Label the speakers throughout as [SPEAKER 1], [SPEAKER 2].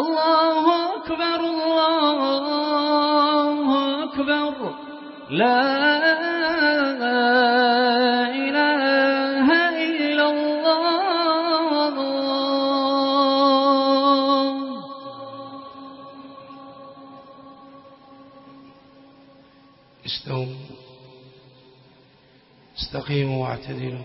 [SPEAKER 1] الله أكبر الله أكبر لا إله إلا الله
[SPEAKER 2] استووا استقيموا واعتدلوا.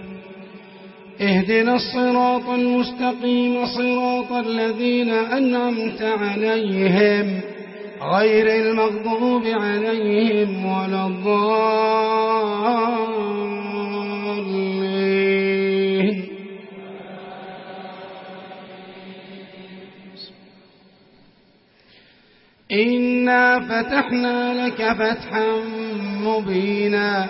[SPEAKER 2] اهدنا الصراط المستقيم صراط الذين أنعمت عليهم غير المغضوب عليهم ولا الضالين. إنا فتحنا لك فتحا مبينا.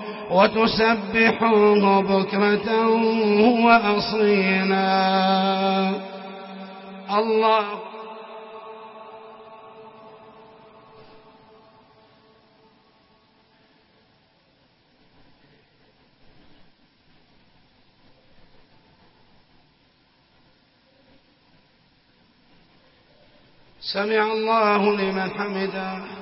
[SPEAKER 2] وتسبحوه بكرة وأصيلا. الله. سمع الله لمن حمده.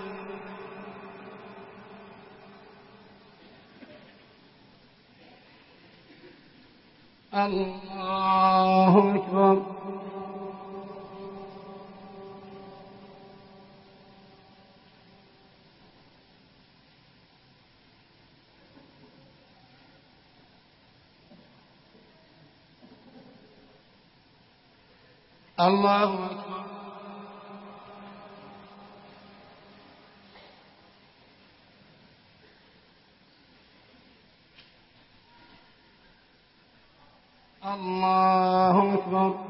[SPEAKER 2] الله أكبر الله أكبر الله أكبر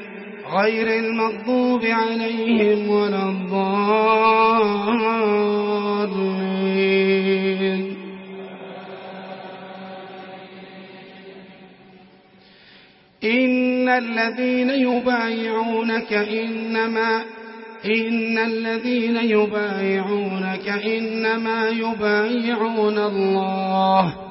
[SPEAKER 2] غير المغضوب عليهم ولا الضالين. إن الذين يبايعونك إنما إن الذين يبايعونك إنما يبايعون الله.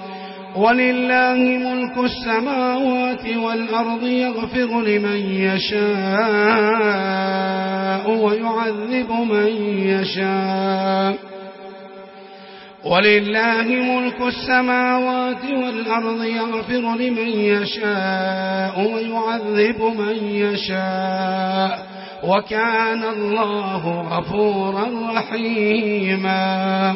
[SPEAKER 2] ولله ملك السماوات والأرض يغفر لمن يشاء ويعذب من يشاء ولله ملك السماوات والأرض يغفر لمن يشاء ويعذب من يشاء وكان الله غفورا رحيما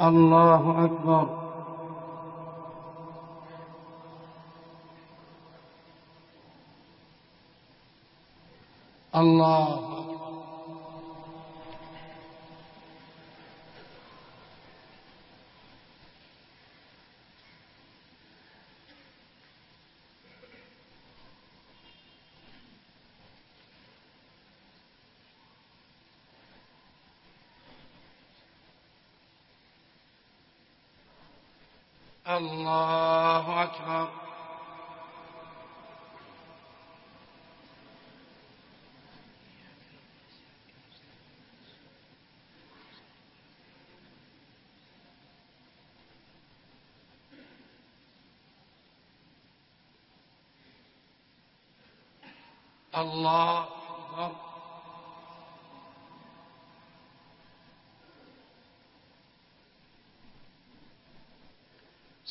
[SPEAKER 2] الله أكبر الله الله أكبر الله أكبر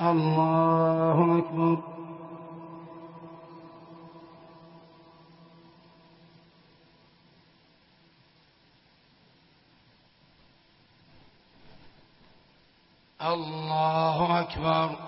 [SPEAKER 2] الله أكبر الله أكبر